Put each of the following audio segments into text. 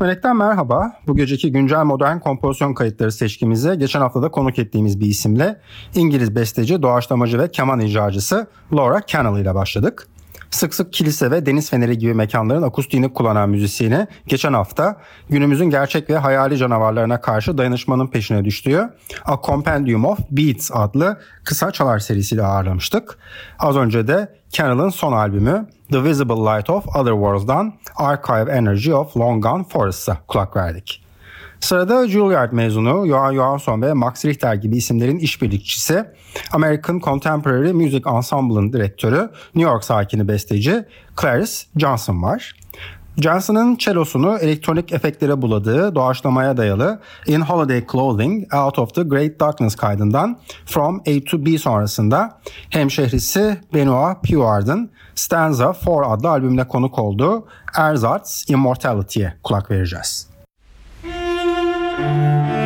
Melek'ten merhaba. Bu geceki güncel modern kompozisyon kayıtları seçkimize geçen haftada konuk ettiğimiz bir isimle İngiliz besteci, doğaçlamacı ve keman icracısı Laura Cannell ile başladık. Sık sık kilise ve deniz feneri gibi mekanların akustiğini kullanan müzisyeni geçen hafta günümüzün gerçek ve hayali canavarlarına karşı dayanışmanın peşine düştüğü A Compendium of Beats adlı kısa çalar serisiyle ağırlamıştık. Az önce de Cannell'ın son albümü The Visible Light of Other Worlds'dan Archive Energy of Long Gone Forests'a kulak verdik. Sırada Juilliard mezunu Johan Johansson ve Max Richter gibi isimlerin işbirlikçisi, American Contemporary Music Ensemble'ın direktörü, New York sakini besteci Clarice Johnson var. Johnson'ın celosunu elektronik efektlere buladığı doğaçlamaya dayalı In Holiday Clothing Out of the Great Darkness kaydından From A to B sonrasında hemşehrisi Benoit Puard'ın Stanza 4 adlı albümüne konuk olduğu Erzart's Immortality'ye kulak vereceğiz. Müzik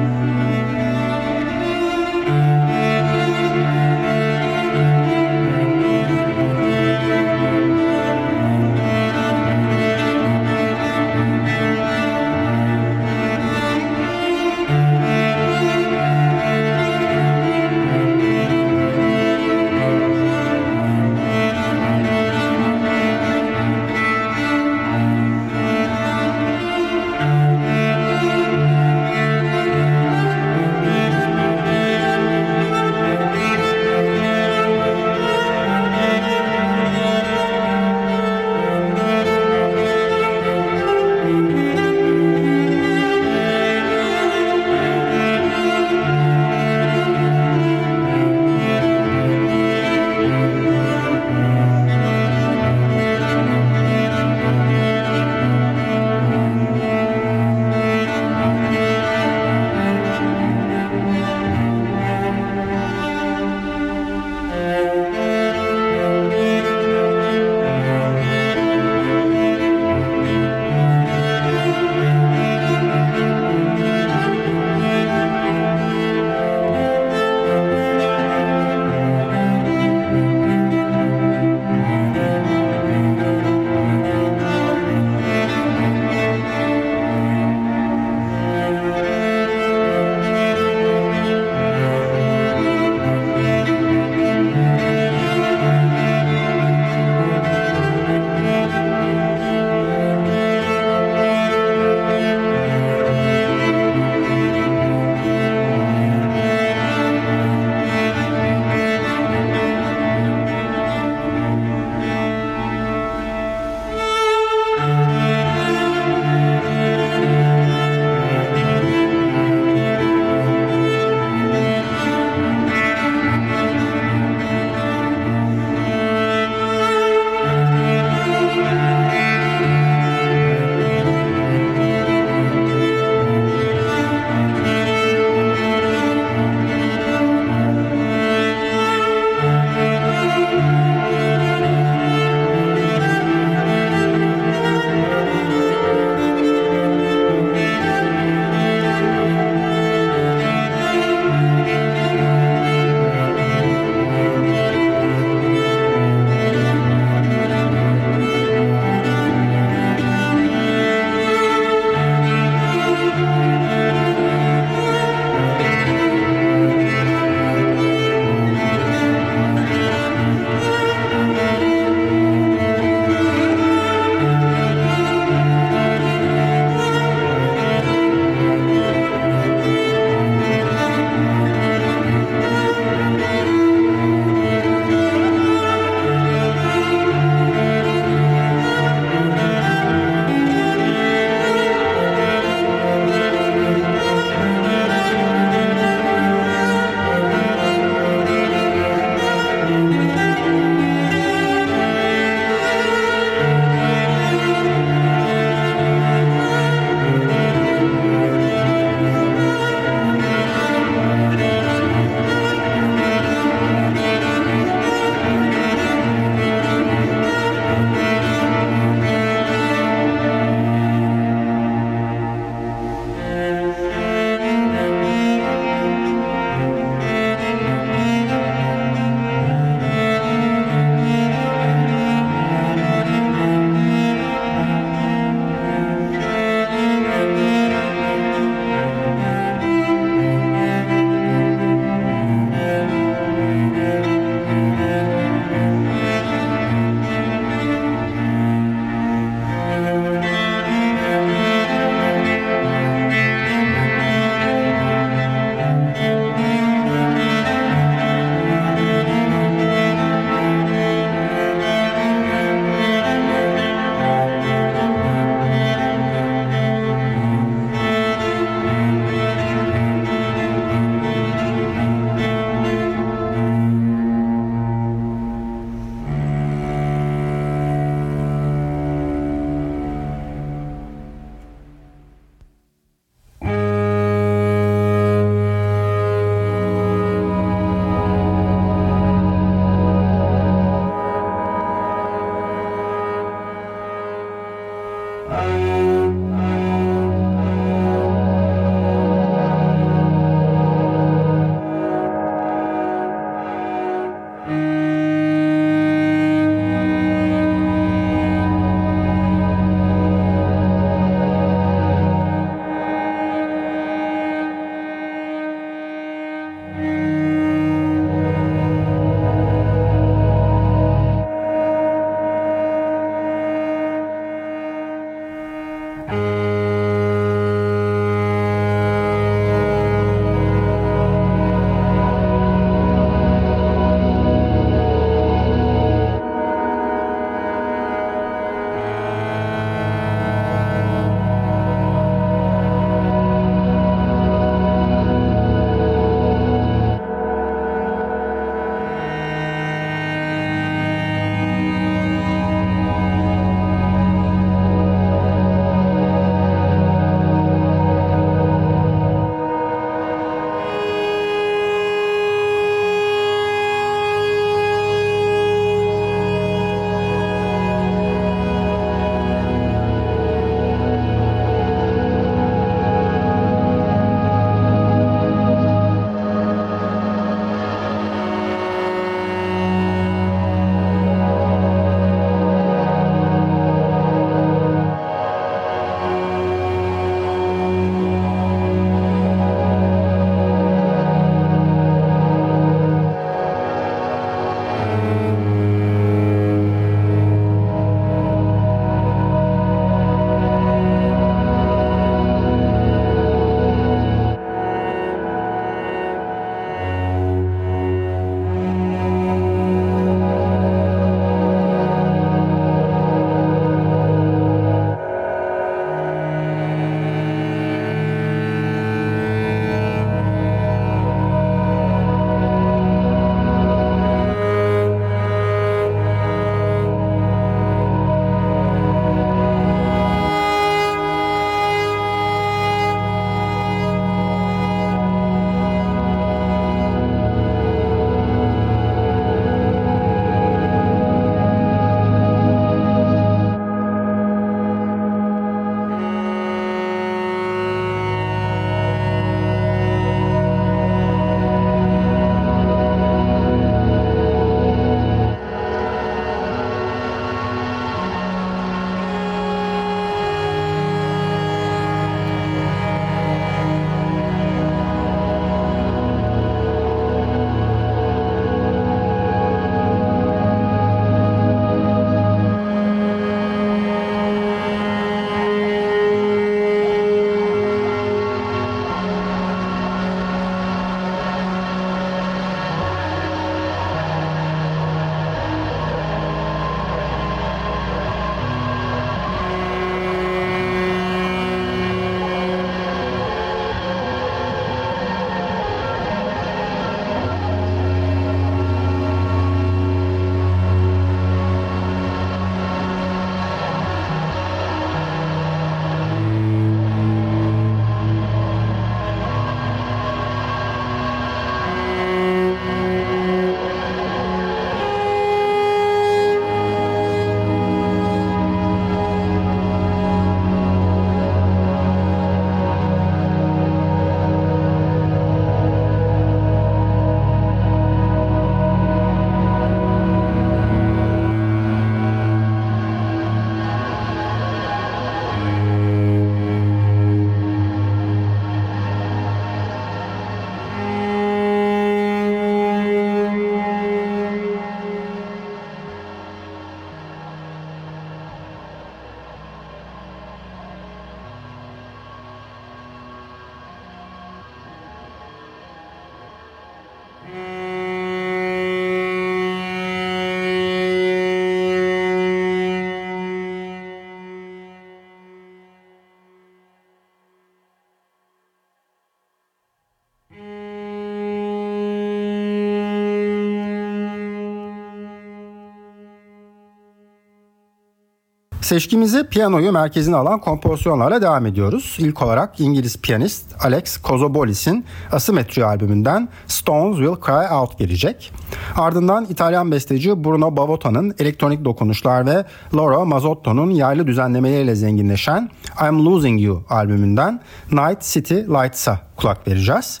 Seçkimizi piyanoyu merkezine alan kompozisyonlarla devam ediyoruz. İlk olarak İngiliz piyanist Alex Kozobolis'in Asymmetry albümünden Stones Will Cry Out gelecek. Ardından İtalyan besteci Bruno Bavotta'nın elektronik dokunuşlar ve Laura Mazzotto'nun yaylı düzenlemeleriyle zenginleşen I'm Losing You albümünden Night City Lights'a kulak vereceğiz.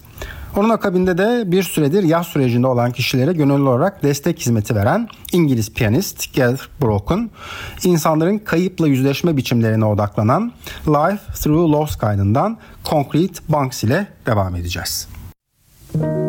Onun akabinde de bir süredir yaz sürecinde olan kişilere gönüllü olarak destek hizmeti veren İngiliz piyanist Gareth Broken, insanların kayıpla yüzleşme biçimlerine odaklanan Life Through Lost kaydından Concrete Banks ile devam edeceğiz. Müzik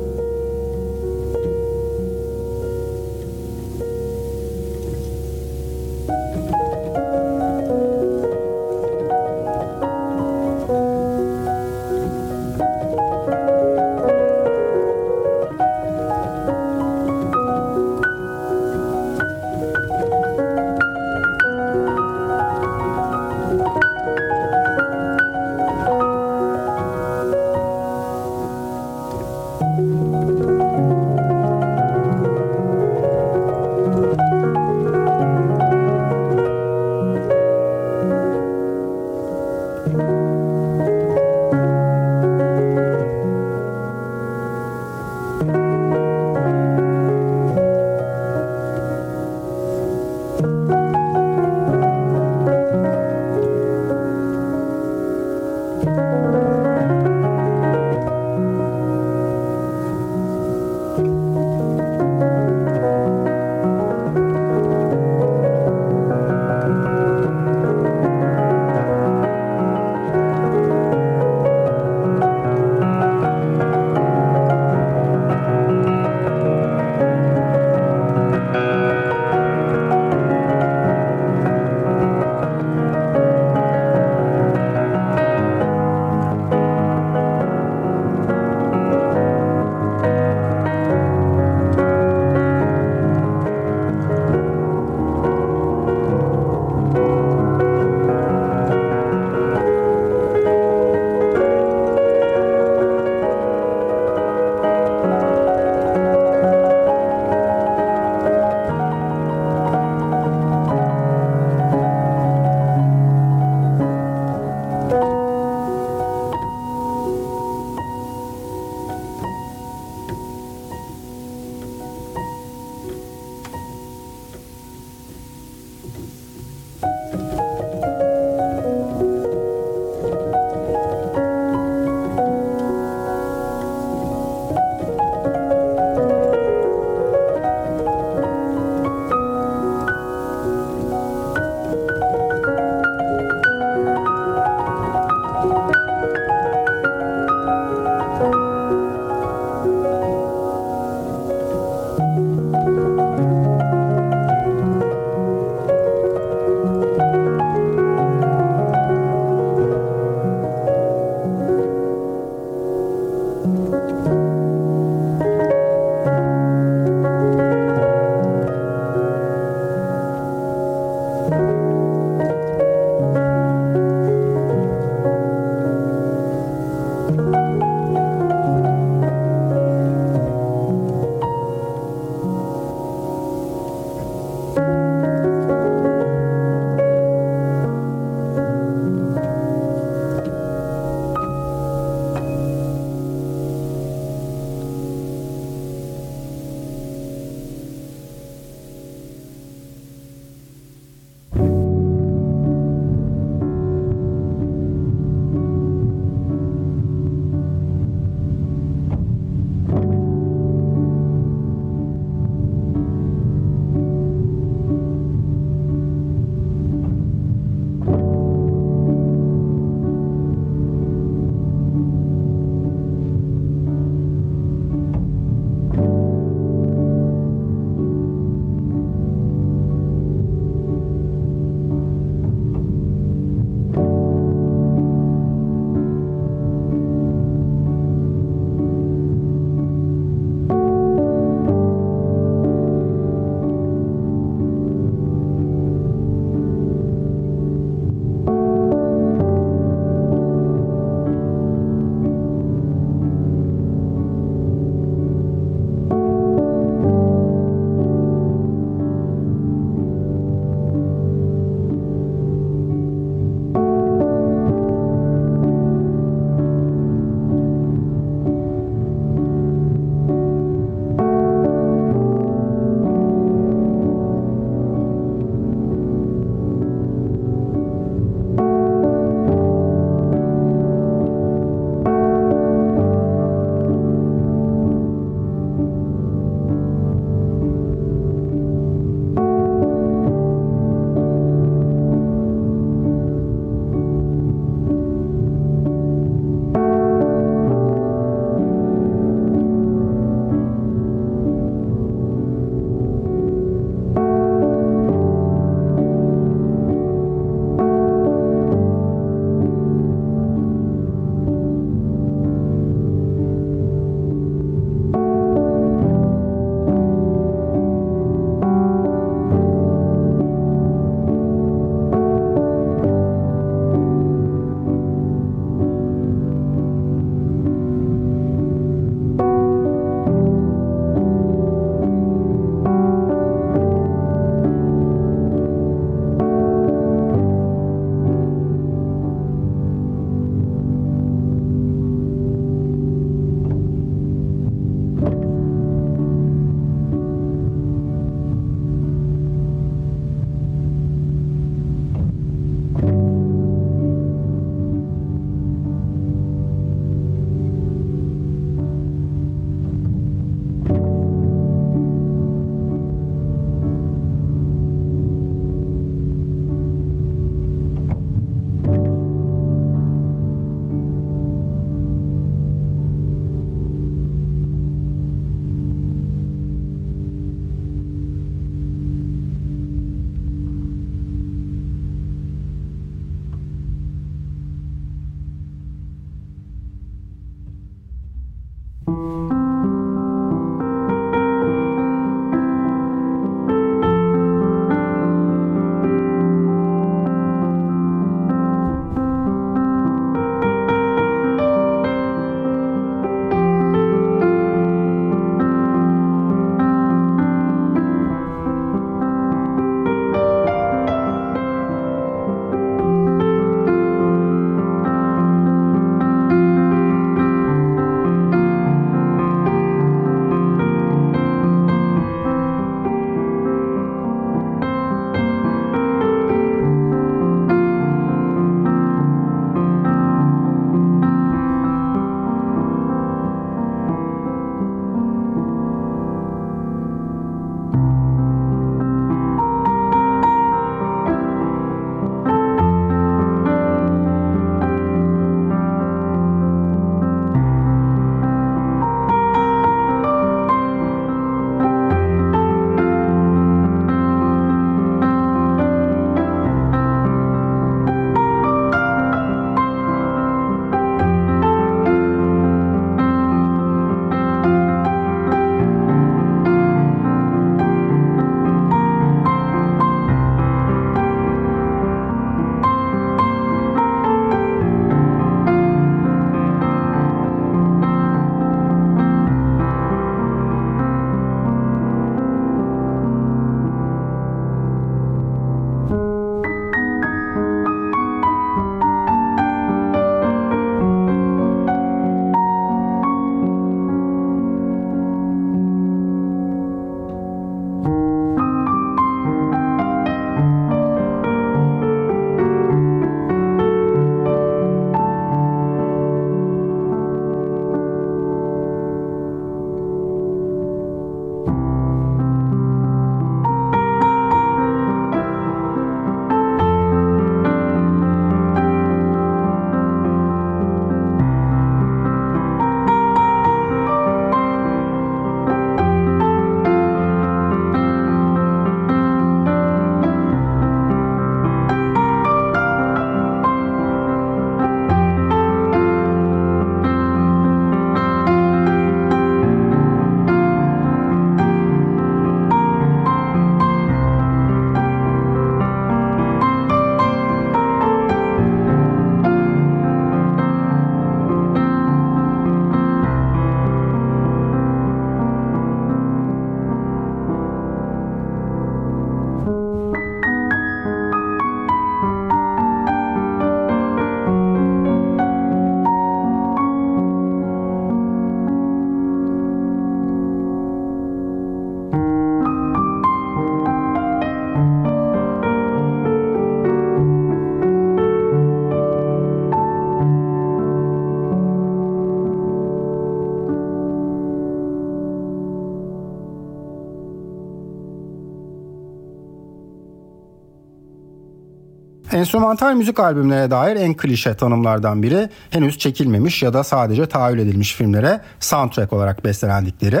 Enstrümantal müzik albümlerine dair en klişe tanımlardan biri henüz çekilmemiş ya da sadece tahayyül edilmiş filmlere soundtrack olarak bestelendikleri.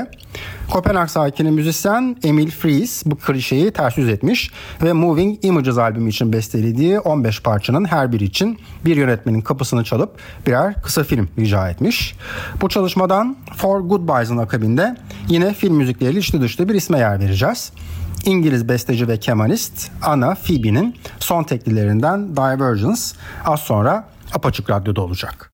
Kopenhag sakini müzisyen Emil Fries bu klişeyi ters yüz etmiş ve Moving Images albümü için bestelediği 15 parçanın her biri için bir yönetmenin kapısını çalıp birer kısa film rica etmiş. Bu çalışmadan For Goodbyes'ın akabinde yine film müzikleriyle içli dışlı bir isme yer vereceğiz. İngiliz besteci ve kemanist Anna Phoebe'nin son teklilerinden Divergence az sonra Apaçık Radyo'da olacak.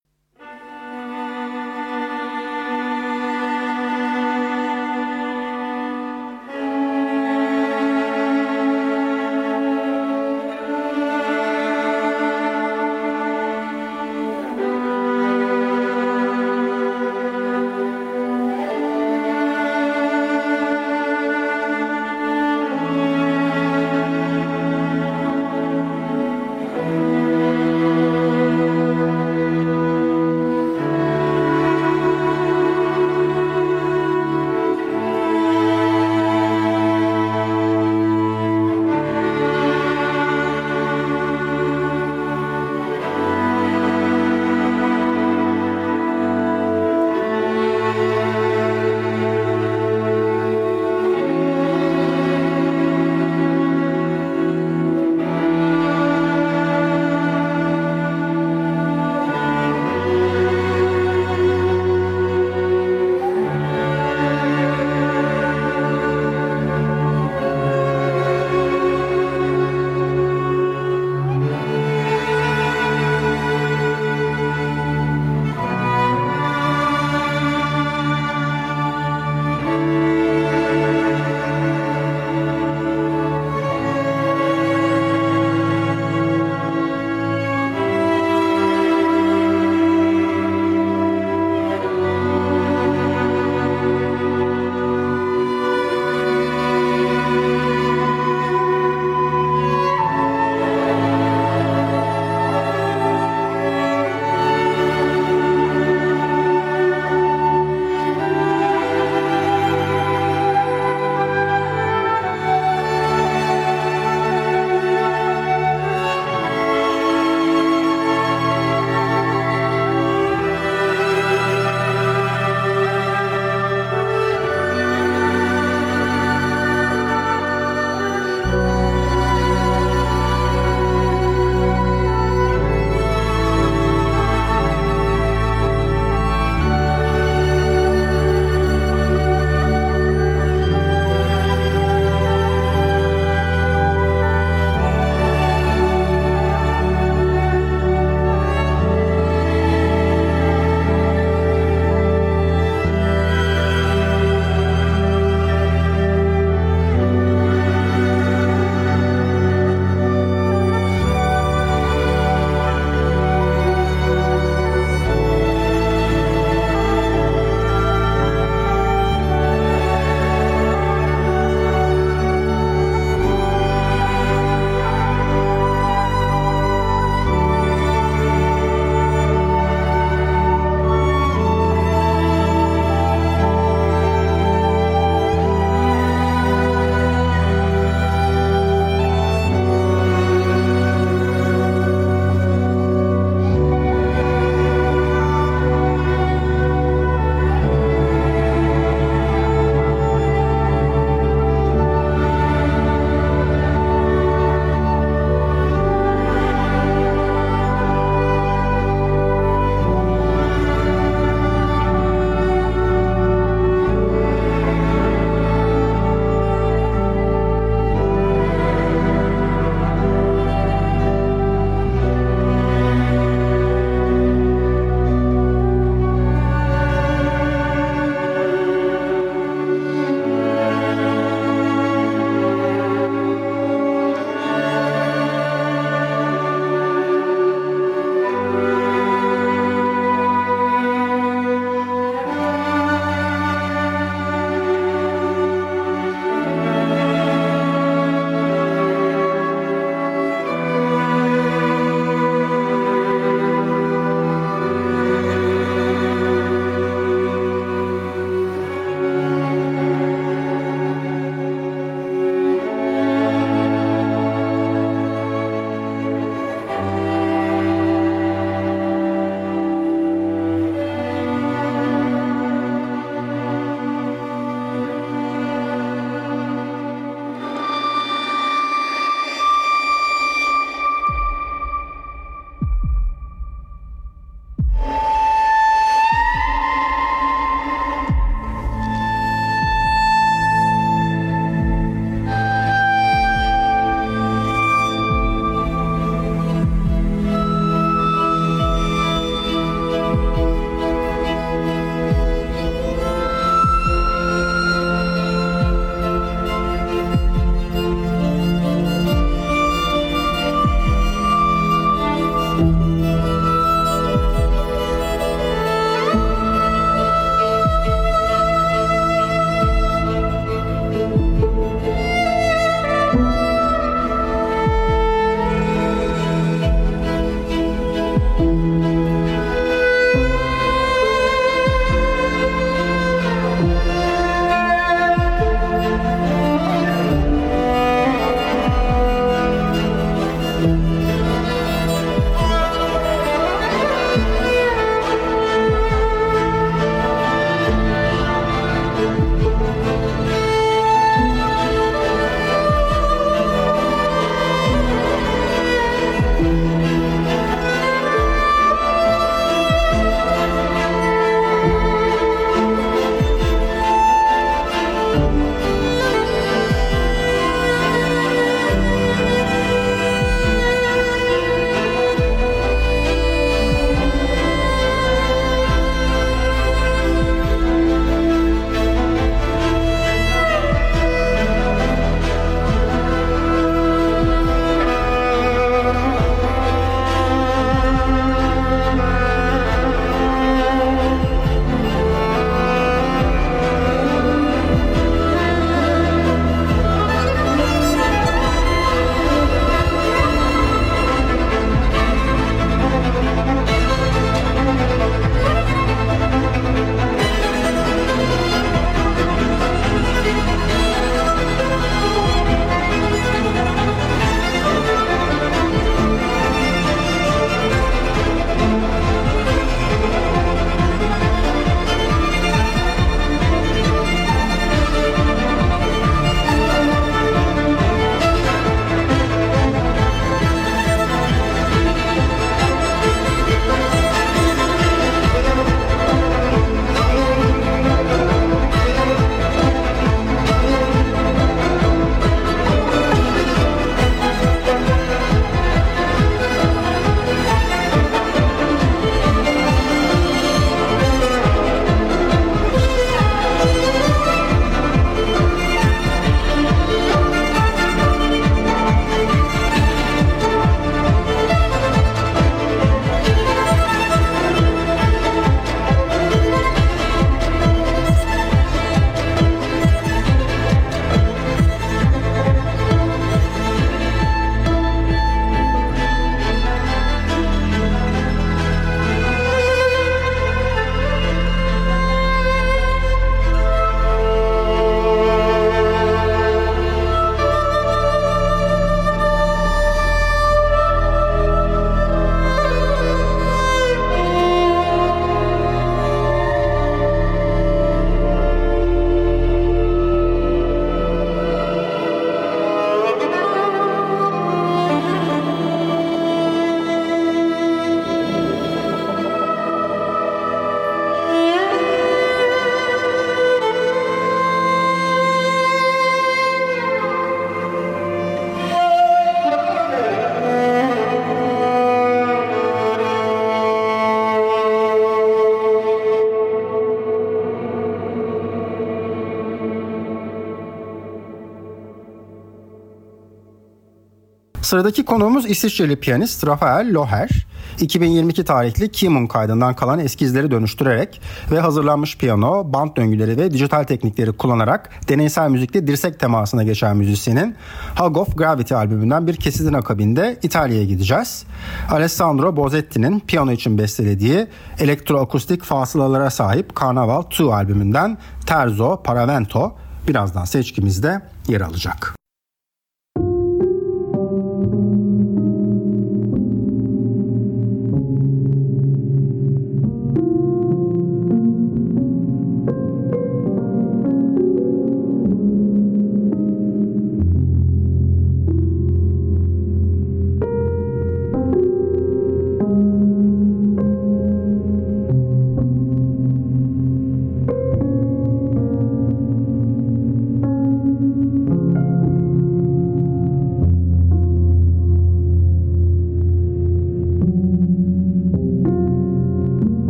Sıradaki konuğumuz İsviçreli piyanist Rafael Loher. 2022 tarihli Kimun kaydından kalan eskizleri dönüştürerek ve hazırlanmış piyano, band döngüleri ve dijital teknikleri kullanarak deneysel müzikte dirsek temasına geçen müzisyenin Hug of Gravity albümünden bir kesitin akabinde İtalya'ya gideceğiz. Alessandro Bozzetti'nin piyano için bestelediği elektroakustik fasılalara sahip Carnaval 2 albümünden Terzo Paravento birazdan seçkimizde yer alacak.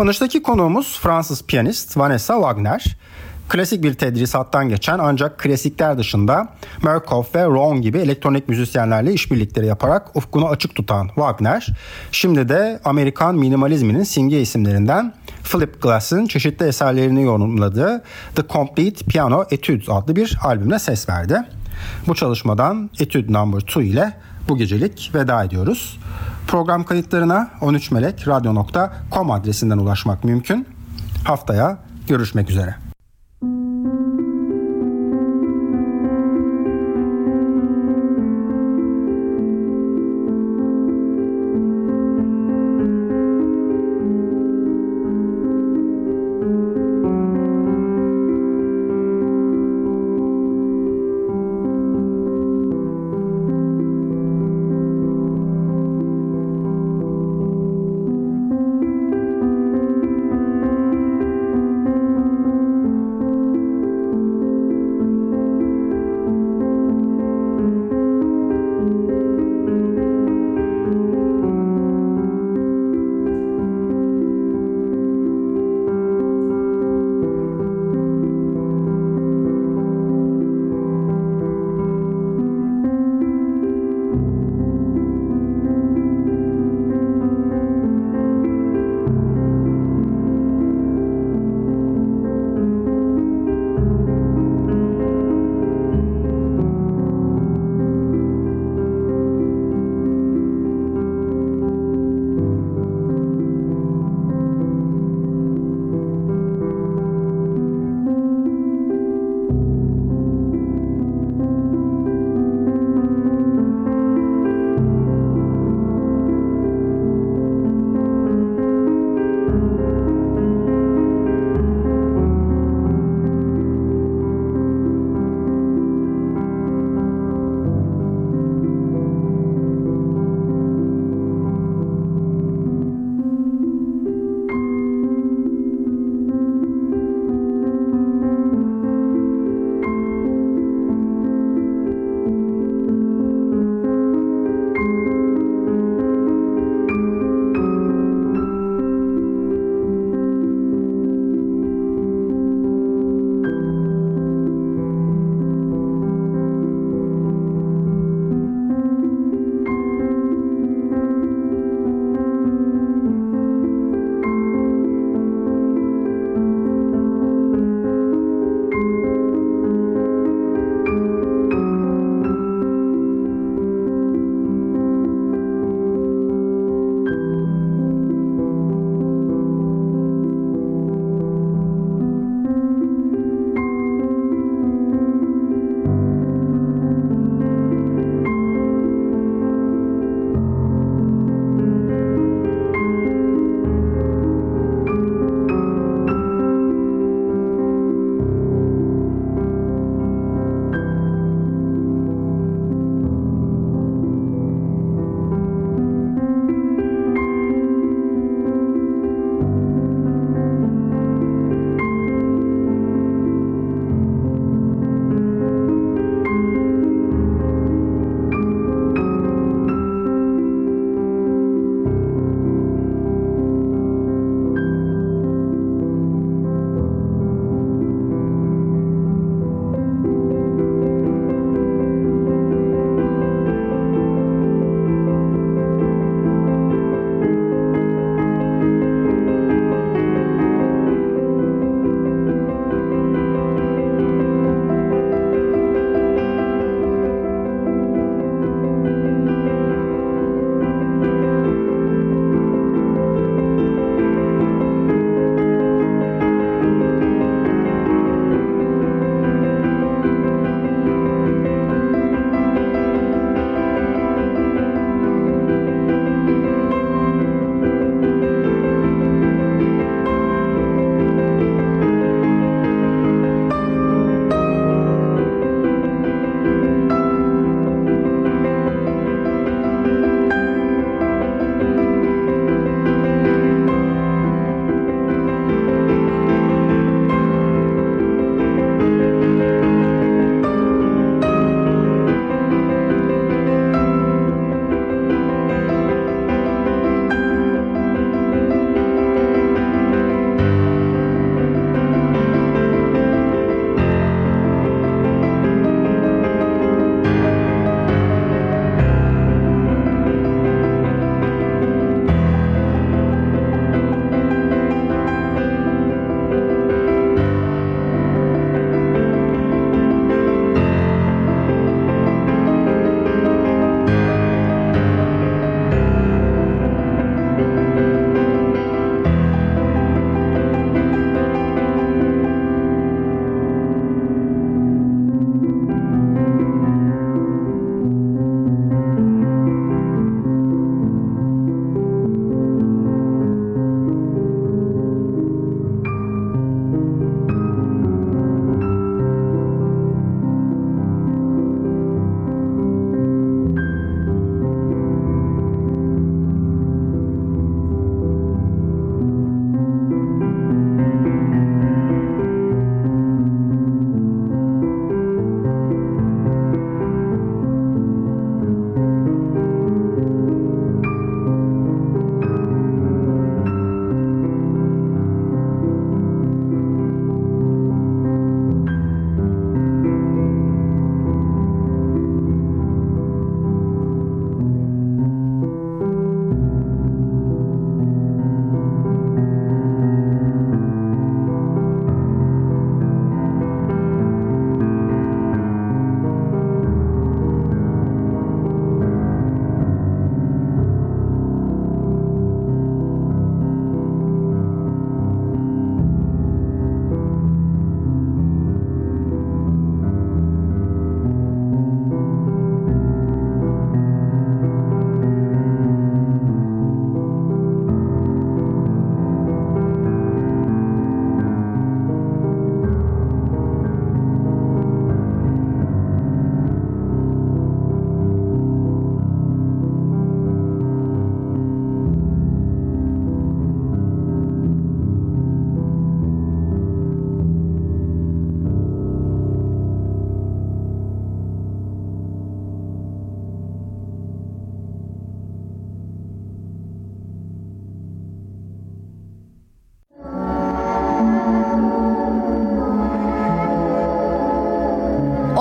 Kapanıştaki konuğumuz Fransız piyanist Vanessa Wagner. Klasik bir tedrisattan geçen ancak klasikler dışında Murkoff ve Ron gibi elektronik müzisyenlerle işbirlikleri yaparak ufkunu açık tutan Wagner, şimdi de Amerikan minimalizminin simge isimlerinden Philip Glass'ın çeşitli eserlerini yorumladığı The Complete Piano Etudes adlı bir albümle ses verdi. Bu çalışmadan Etude No. 2 ile bu gecelik veda ediyoruz. Program kayıtlarına 13melekradyo.com adresinden ulaşmak mümkün. Haftaya görüşmek üzere.